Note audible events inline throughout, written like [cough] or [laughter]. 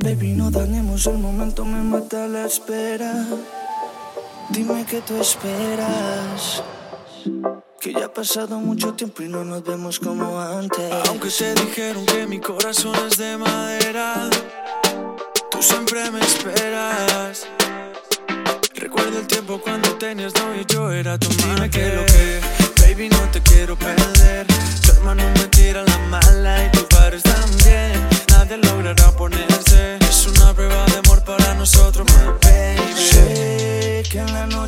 Baby, no dañemos el momento, me mata la espera. Dime que tú esperas. Que ya ha pasado mucho tiempo y no nos vemos como antes. Aunque se dijeron que mi corazón es de madera, tú siempre me esperas. Recuerdo el tiempo cuando tenías novio y yo era tu madre. que lo que, baby, no te quiero perder. Tu hermano me tira la mala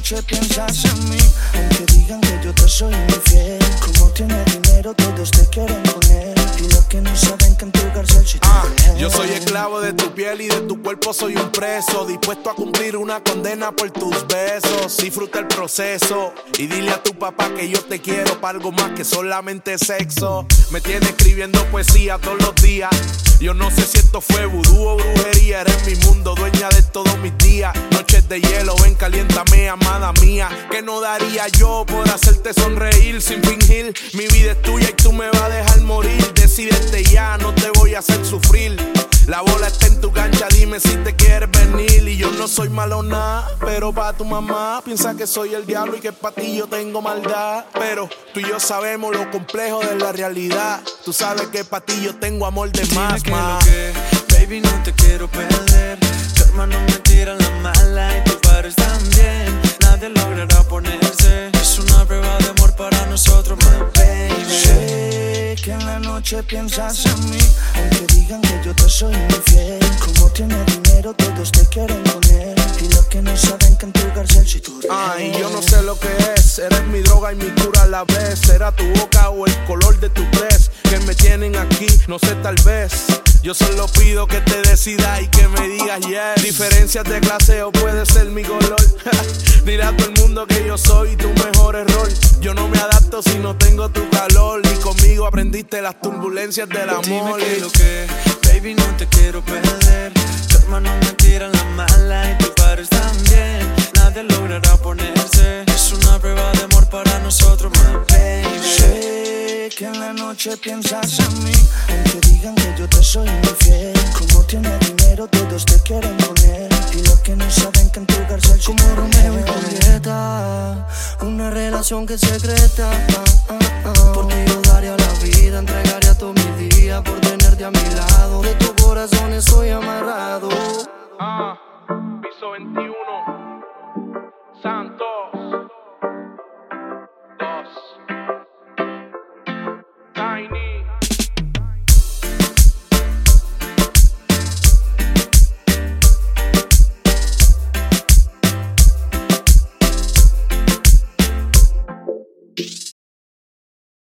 noche piensas en mí, aunque digan que yo te soy infiel. Como tienes dinero, todos te quieren poner. Y lo que no saben que en tu cárcel si Ah, yo soy esclavo de tu piel y de tu cuerpo soy un preso. Dispuesto a cumplir una condena por tus besos. Disfruta el proceso y dile a tu papá que yo te quiero para algo más que solamente sexo. Me tiene escribiendo poesía todos los días. Yo no sé si esto fue vudú o brujería. Eres mi mundo, dueña de todos mis días. De hielo, ven, caliéntame, amada mía. Que no daría yo por hacerte sonreír sin fingir? Mi vida es tuya y tú me vas a dejar morir. Decídete ya, no te voy a hacer sufrir. La bola está en tu cancha, dime si te quieres venir. Y yo no soy malo nada, pero pa' tu mamá piensa que soy el diablo y que pa' ti yo tengo maldad. Pero tú y yo sabemos lo complejo de la realidad. Tú sabes que pa' ti yo tengo amor de más, más. que, baby, no te quiero perder. Tu hermano me tira la mala noche piensas en mí, aunque digan que yo te soy infiel. Como tienes dinero, todos te quieren poner. Y lo que no saben que en tu cárcel si tú Ay, yo no sé lo que es, eres mi droga y mi cura a la vez. Será tu boca o el color de tu dress que me tienen aquí, no sé, tal vez. Yo solo pido que te decidas y que me digas yes. Diferencias de clase o puede ser mi color. [laughs] A todo el mundo que yo soy tu aprendiste las turbulencias del Dime amor. que lo que, baby, no te quiero perder. Tu hermano me tira la mala y tu padre también. Nadie logrará ponerse. Es una prueba de amor para nosotros, my baby. Sé que en la noche piensas en mí, aunque digan que yo te soy infiel. Como tienes dinero, todos te quieren poner. Y lo que no saben que en tu cárcel como Romeo y Julieta, una relación que secreta. ah, ah, ah. Por ti yo